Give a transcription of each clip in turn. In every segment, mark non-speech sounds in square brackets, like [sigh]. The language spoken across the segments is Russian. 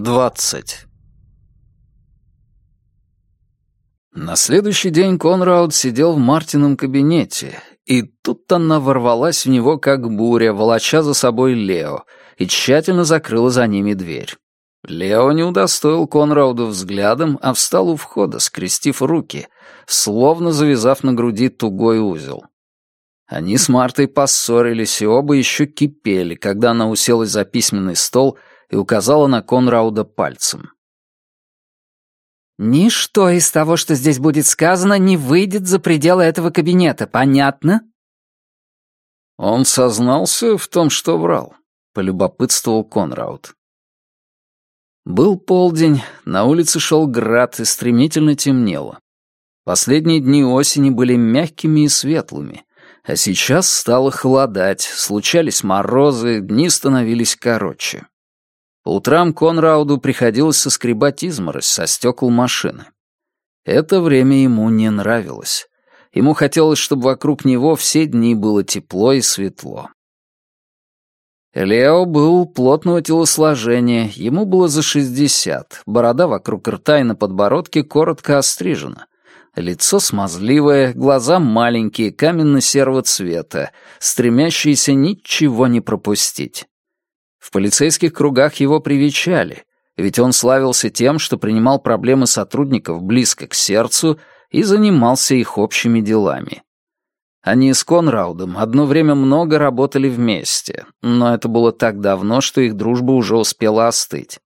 20. На следующий день Конрауд сидел в Мартином кабинете, и тут она ворвалась в него как буря, волоча за собой Лео, и тщательно закрыла за ними дверь. Лео не удостоил Конрауду взглядом, а встал у входа, скрестив руки, словно завязав на груди тугой узел. Они с Мартой поссорились, и оба еще кипели, когда она уселась за письменный стол — и указала на Конрауда пальцем. «Ничто из того, что здесь будет сказано, не выйдет за пределы этого кабинета, понятно?» Он сознался в том, что врал, полюбопытствовал Конрауд. Был полдень, на улице шел град и стремительно темнело. Последние дни осени были мягкими и светлыми, а сейчас стало холодать, случались морозы, дни становились короче. По утрам Конрауду приходилось соскребать изморозь со стекол машины. Это время ему не нравилось. Ему хотелось, чтобы вокруг него все дни было тепло и светло. Лео был плотного телосложения, ему было за шестьдесят, борода вокруг рта и на подбородке коротко острижена. Лицо смазливое, глаза маленькие, каменно-серого цвета, стремящиеся ничего не пропустить. В полицейских кругах его привечали, ведь он славился тем, что принимал проблемы сотрудников близко к сердцу и занимался их общими делами. Они с Конраудом одно время много работали вместе, но это было так давно, что их дружба уже успела остыть.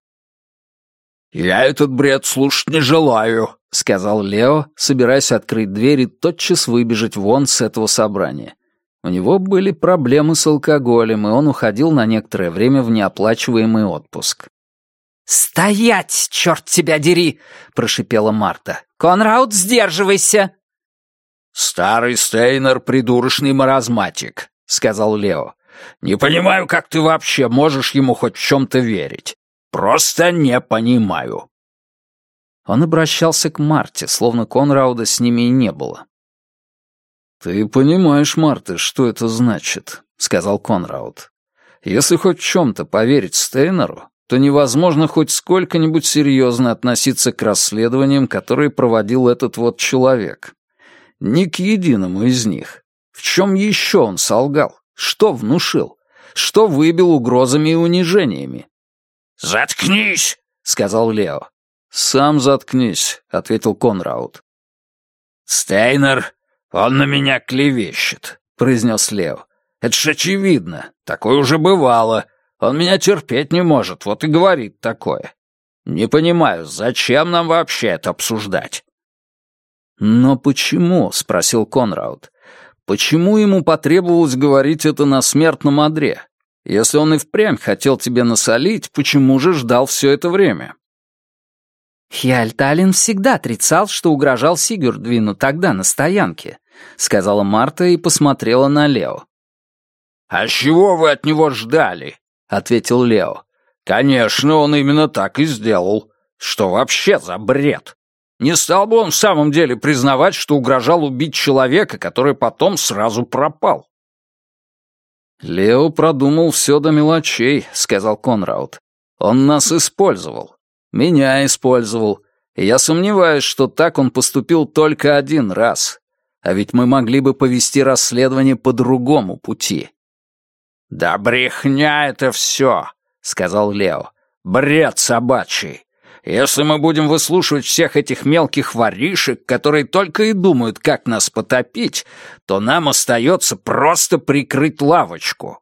«Я этот бред слушать не желаю», — сказал Лео, собираясь открыть дверь и тотчас выбежать вон с этого собрания. У него были проблемы с алкоголем, и он уходил на некоторое время в неоплачиваемый отпуск. «Стоять, черт тебя дери!» — прошипела Марта. «Конрауд, сдерживайся!» «Старый Стейнер — придурочный маразматик», — сказал Лео. «Не понимаю, как ты вообще можешь ему хоть в чем-то верить. Просто не понимаю». Он обращался к Марте, словно Конрауда с ними и не было. «Ты понимаешь, Марта, что это значит», — сказал Конрауд. «Если хоть в чем-то поверить Стейнеру, то невозможно хоть сколько-нибудь серьезно относиться к расследованиям, которые проводил этот вот человек. Ни к единому из них. В чем еще он солгал? Что внушил? Что выбил угрозами и унижениями?» «Заткнись!» — сказал Лео. «Сам заткнись», — ответил Конрауд. «Стейнер «Он на меня клевещет», — произнес Лео. «Это ж очевидно. Такое уже бывало. Он меня терпеть не может, вот и говорит такое. Не понимаю, зачем нам вообще это обсуждать?» «Но почему?» — спросил Конрауд. «Почему ему потребовалось говорить это на смертном одре? Если он и впрямь хотел тебе насолить, почему же ждал все это время?» «Хиальталин всегда отрицал, что угрожал Сигурдвину тогда на стоянке», — сказала Марта и посмотрела на Лео. «А чего вы от него ждали?» — ответил Лео. «Конечно, он именно так и сделал. Что вообще за бред? Не стал бы он в самом деле признавать, что угрожал убить человека, который потом сразу пропал». «Лео продумал все до мелочей», — сказал Конрауд. «Он нас использовал. Меня использовал. И я сомневаюсь, что так он поступил только один раз. А ведь мы могли бы повести расследование по другому пути. «Да брехня это все», — сказал Лео. «Бред собачий. Если мы будем выслушивать всех этих мелких воришек, которые только и думают, как нас потопить, то нам остается просто прикрыть лавочку.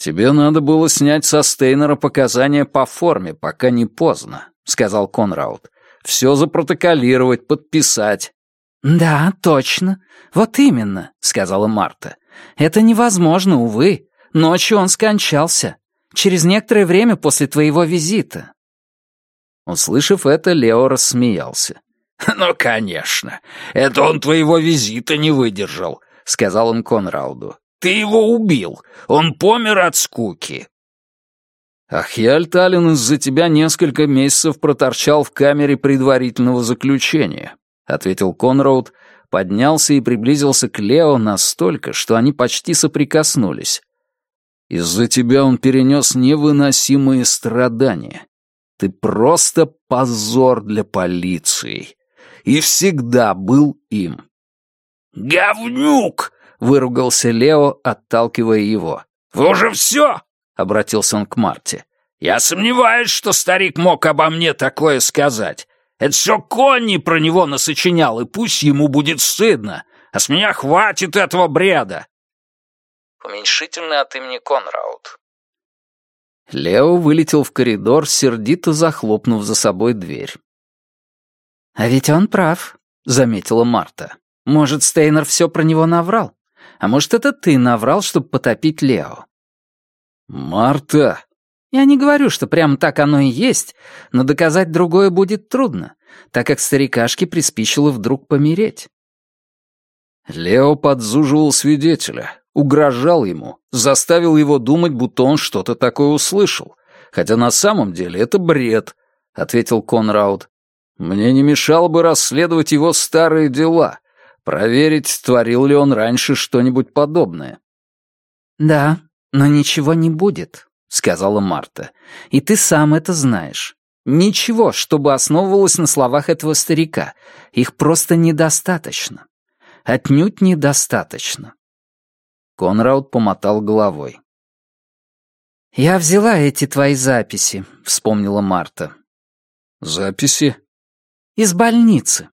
«Тебе надо было снять со Стейнера показания по форме, пока не поздно», — сказал Конрауд. «Все запротоколировать, подписать». «Да, точно. Вот именно», — сказала Марта. «Это невозможно, увы. Ночью он скончался. Через некоторое время после твоего визита». Услышав это, Лео рассмеялся. [laughs] «Ну, конечно. Это он твоего визита не выдержал», — сказал он Конрауду. Ты его убил. Он помер от скуки. Ахьяль Таллин из-за тебя несколько месяцев проторчал в камере предварительного заключения, ответил Конроуд, поднялся и приблизился к Лео настолько, что они почти соприкоснулись. Из-за тебя он перенес невыносимые страдания. Ты просто позор для полиции. И всегда был им. «Говнюк!» — выругался Лео, отталкивая его. «Вы уже все?» — обратился он к Марте. «Я сомневаюсь, что старик мог обо мне такое сказать. Это все Конни про него насочинял, и пусть ему будет стыдно. А с меня хватит этого бреда!» Уменьшительный от имени Конрауд. Лео вылетел в коридор, сердито захлопнув за собой дверь. «А ведь он прав», — заметила Марта. «Может, Стейнер все про него наврал? А может, это ты наврал, чтобы потопить Лео?» «Марта!» «Я не говорю, что прямо так оно и есть, но доказать другое будет трудно, так как старикашке приспичило вдруг помереть». Лео подзуживал свидетеля, угрожал ему, заставил его думать, будто он что-то такое услышал, хотя на самом деле это бред, — ответил Конрауд. Мне не мешало бы расследовать его старые дела, проверить, творил ли он раньше что-нибудь подобное. «Да, но ничего не будет», — сказала Марта. «И ты сам это знаешь. Ничего, чтобы основывалось на словах этого старика. Их просто недостаточно. Отнюдь недостаточно. Конрауд помотал головой. «Я взяла эти твои записи», — вспомнила Марта. «Записи?» «Из больницы.